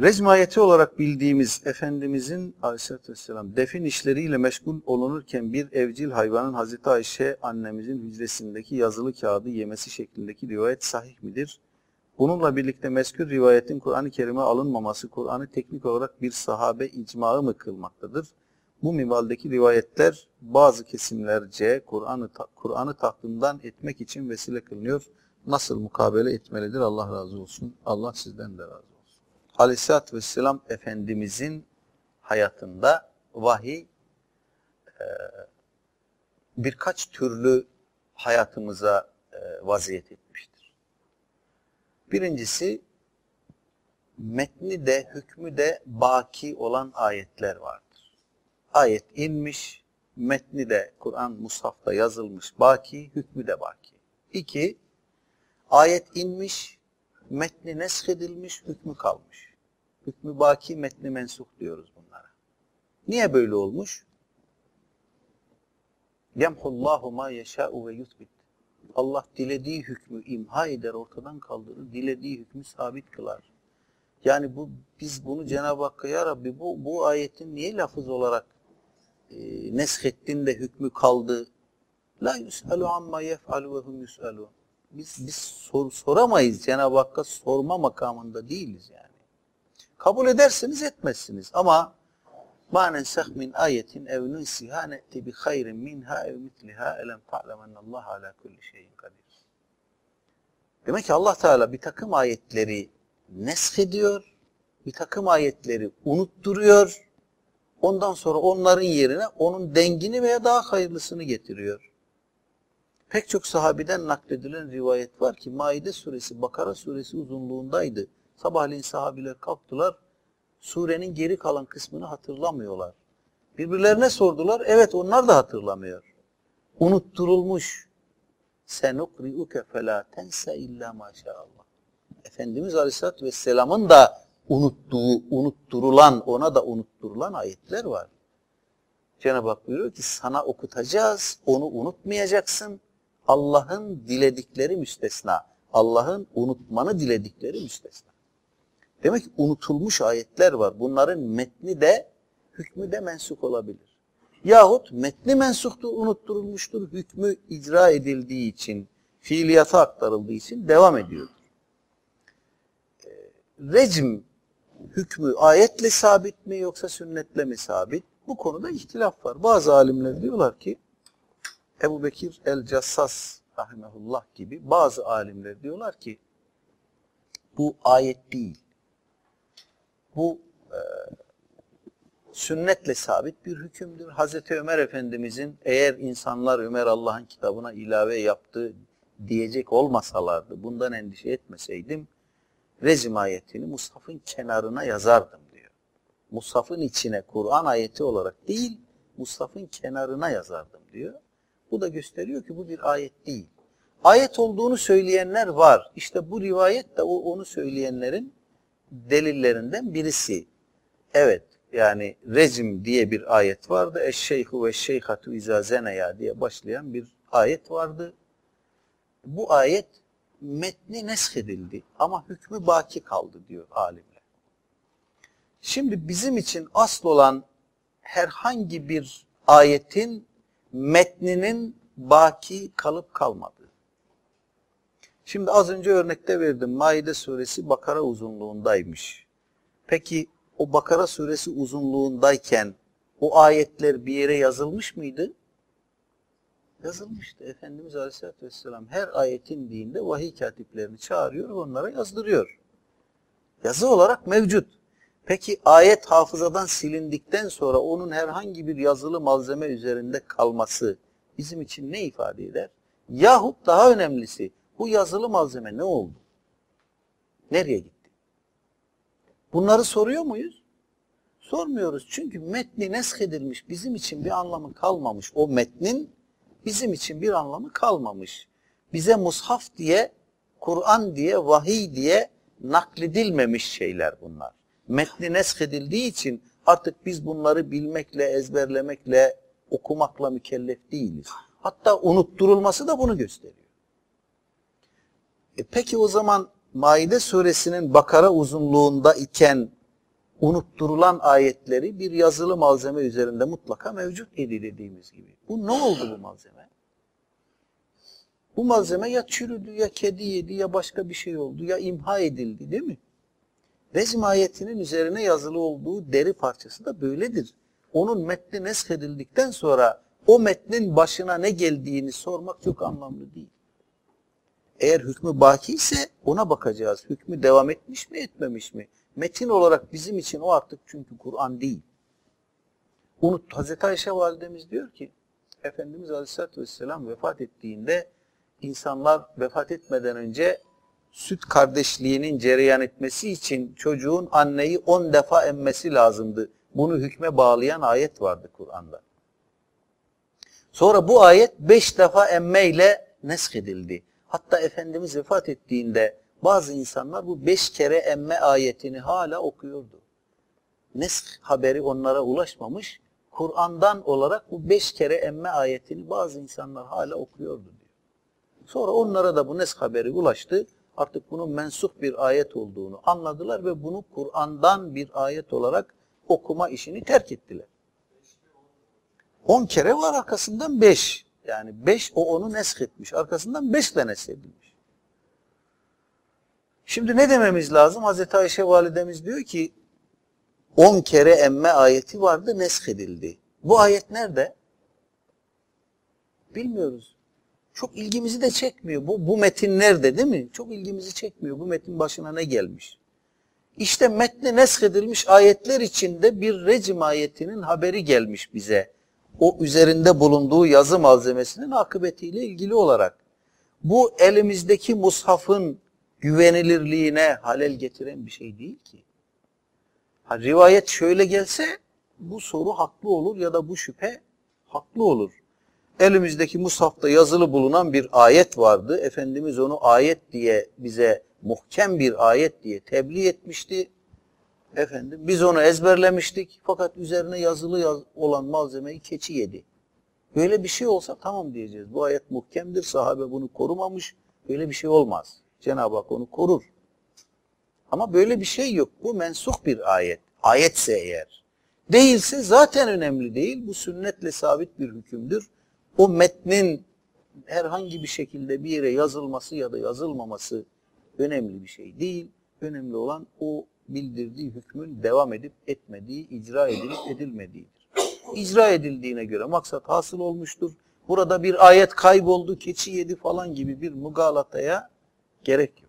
Recm ayeti olarak bildiğimiz Efendimizin aleyhissalatü vesselam defin işleriyle meşgul olunurken bir evcil hayvanın Hazreti Ayşe annemizin hücresindeki yazılı kağıdı yemesi şeklindeki rivayet sahih midir? Bununla birlikte meskür rivayetin Kur'an-ı Kerim'e alınmaması Kur'an'ı teknik olarak bir sahabe icmağı mı kılmaktadır? Bu minvaldeki rivayetler bazı kesimlerce Kur'an'ı Kur'an'ı tahtından etmek için vesile kılınıyor. Nasıl mukabele etmelidir? Allah razı olsun. Allah sizden de razı. Aleyhisselatü Vesselam Efendimizin hayatında vahiy e, birkaç türlü hayatımıza e, vaziyet etmiştir. Birincisi metni de hükmü de baki olan ayetler vardır. Ayet inmiş, metni de Kur'an Musaf'ta yazılmış baki, hükmü de baki. İki, ayet inmiş, metni neshedilmiş, hükmü kalmış. Hükmü baki metni mensuh diyoruz bunlara. Niye böyle olmuş? Yemhullahu ma yeşâ'u ve yutbit. Allah dilediği hükmü imha eder, ortadan kaldırır. Dilediği hükmü sabit kılar. Yani bu biz bunu Cenab-ı Hakk'a ya Rabbi bu, bu ayetin niye lafız olarak e, neshettin de hükmü kaldı? La yus'alu amma yef'alu ve hum yus'alun. Biz, biz sor, soramayız Cenab-ı Hakk'a sorma makamında değiliz yani. Kabul edersiniz etmezsiniz ama ma nensah min ayetin ev nunsiha ne'ti bi hayrin minha ev mitliha elem ta'lemennallah ala kulli şeyin kadir. Demek ki Allah Teala bir takım ayetleri nesk ediyor, bir takım ayetleri unutturuyor, ondan sonra onların yerine onun dengini veya daha hayırlısını getiriyor. Pek çok sahabiden nakledilen rivayet var ki Maide suresi, Bakara suresi uzunluğundaydı. Sabahleyin sahabiler kalktılar. Surenin geri kalan kısmını hatırlamıyorlar. Birbirlerine sordular. Evet onlar da hatırlamıyor. Unutturulmuş. Senukri'uke felâ tense illa maşallah. Efendimiz Aleyhisselatü Vesselam'ın da unuttuğu, unutturulan, ona da unutturulan ayetler var. Cenab-ı Hak buyuruyor ki sana okutacağız, onu unutmayacaksın. Allah'ın diledikleri müstesna. Allah'ın unutmanı diledikleri müstesna. Demek ki unutulmuş ayetler var. Bunların metni de hükmü de mensuk olabilir. Yahut metni mensuktur, unutturulmuştur, hükmü icra edildiği için, fiiliyata aktarıldığı için devam ediyor. Ee, recm hükmü ayetle sabit mi yoksa sünnetle mi sabit? Bu konuda ihtilaf var. Bazı alimler diyorlar ki Ebu Bekir el-Cassas rahimehullah gibi bazı alimler diyorlar ki bu ayet değil bu e, sünnetle sabit bir hükümdür. Hazreti Ömer Efendimizin eğer insanlar Ömer Allah'ın kitabına ilave yaptı diyecek olmasalardı, bundan endişe etmeseydim, rezim ayetini Mushaf'ın kenarına yazardım diyor. Mushaf'ın içine Kur'an ayeti olarak değil, Mushaf'ın kenarına yazardım diyor. Bu da gösteriyor ki bu bir ayet değil. Ayet olduğunu söyleyenler var. İşte bu rivayet de o onu söyleyenlerin delillerinden birisi. Evet yani rejim diye bir ayet vardı. Eşşeyhu ve şeyhatu izâ zeneya diye başlayan bir ayet vardı. Bu ayet metni neshedildi ama hükmü baki kaldı diyor alimler. Şimdi bizim için asıl olan herhangi bir ayetin metninin baki kalıp kalmadı. Şimdi az önce örnekte verdim. Maide suresi Bakara uzunluğundaymış. Peki o Bakara suresi uzunluğundayken o ayetler bir yere yazılmış mıydı? Yazılmıştı. Efendimiz Aleyhisselatü Vesselam her ayetin dinde vahiy katiplerini çağırıyor onlara yazdırıyor. Yazı olarak mevcut. Peki ayet hafızadan silindikten sonra onun herhangi bir yazılı malzeme üzerinde kalması bizim için ne ifade eder? Yahut daha önemlisi bu yazılı malzeme ne oldu? Nereye gitti? Bunları soruyor muyuz? Sormuyoruz. Çünkü metni neshedilmiş. Bizim için bir anlamı kalmamış. O metnin bizim için bir anlamı kalmamış. Bize mushaf diye, Kur'an diye, vahiy diye nakledilmemiş şeyler bunlar. Metni neshedildiği için artık biz bunları bilmekle, ezberlemekle, okumakla mükellef değiliz. Hatta unutturulması da bunu gösteriyor. E peki o zaman Maide suresinin Bakara uzunluğunda iken unutturulan ayetleri bir yazılı malzeme üzerinde mutlaka mevcut idi dediğimiz gibi. Bu ne oldu bu malzeme? Bu malzeme ya çürüdü ya kedi yedi ya başka bir şey oldu ya imha edildi değil mi? Rezm ayetinin üzerine yazılı olduğu deri parçası da böyledir. Onun metni nesk edildikten sonra o metnin başına ne geldiğini sormak çok anlamlı değil. Eğer hükmü baki ise ona bakacağız. Hükmü devam etmiş mi etmemiş mi? Metin olarak bizim için o artık çünkü Kur'an değil. Unut, Hazreti Ayşe validemiz diyor ki Efendimiz Aleyhisselatü Vesselam vefat ettiğinde insanlar vefat etmeden önce süt kardeşliğinin cereyan etmesi için çocuğun anneyi on defa emmesi lazımdı. Bunu hükme bağlayan ayet vardı Kur'an'da. Sonra bu ayet beş defa emmeyle nesk edildi. Hatta Efendimiz vefat ettiğinde bazı insanlar bu beş kere emme ayetini hala okuyordu. Nesk haberi onlara ulaşmamış. Kur'an'dan olarak bu beş kere emme ayetini bazı insanlar hala okuyordu diyor. Sonra onlara da bu nesk haberi ulaştı. Artık bunun mensuh bir ayet olduğunu anladılar ve bunu Kur'an'dan bir ayet olarak okuma işini terk ettiler. On kere var arkasından beş. Yani beş o onu nesk etmiş. Arkasından beşle neskedilmiş. Şimdi ne dememiz lazım? Hazreti Ayşe validemiz diyor ki on kere emme ayeti vardı nesk edildi. Bu ayet nerede? Bilmiyoruz. Çok ilgimizi de çekmiyor. Bu, bu metin nerede değil mi? Çok ilgimizi çekmiyor. Bu metin başına ne gelmiş? İşte metni nesk edilmiş ayetler içinde bir recim ayetinin haberi gelmiş bize. O üzerinde bulunduğu yazı malzemesinin akıbetiyle ilgili olarak. Bu elimizdeki mushafın güvenilirliğine halel getiren bir şey değil ki. Ha, rivayet şöyle gelse bu soru haklı olur ya da bu şüphe haklı olur. Elimizdeki mushafta yazılı bulunan bir ayet vardı. Efendimiz onu ayet diye bize muhkem bir ayet diye tebliğ etmişti. Efendim biz onu ezberlemiştik fakat üzerine yazılı yaz olan malzemeyi keçi yedi. Böyle bir şey olsa tamam diyeceğiz. Bu ayet muhkemdir. Sahabe bunu korumamış. Böyle bir şey olmaz. Cenab-ı Hak onu korur. Ama böyle bir şey yok. Bu mensuh bir ayet. Ayetse eğer. Değilse zaten önemli değil. Bu sünnetle sabit bir hükümdür. O metnin herhangi bir şekilde bir yere yazılması ya da yazılmaması önemli bir şey değil. Önemli olan o bildirdiği hükmün devam edip etmediği, icra edilip edilmediğidir. İcra edildiğine göre maksat hasıl olmuştur. Burada bir ayet kayboldu, keçi yedi falan gibi bir mugalataya gerek yok.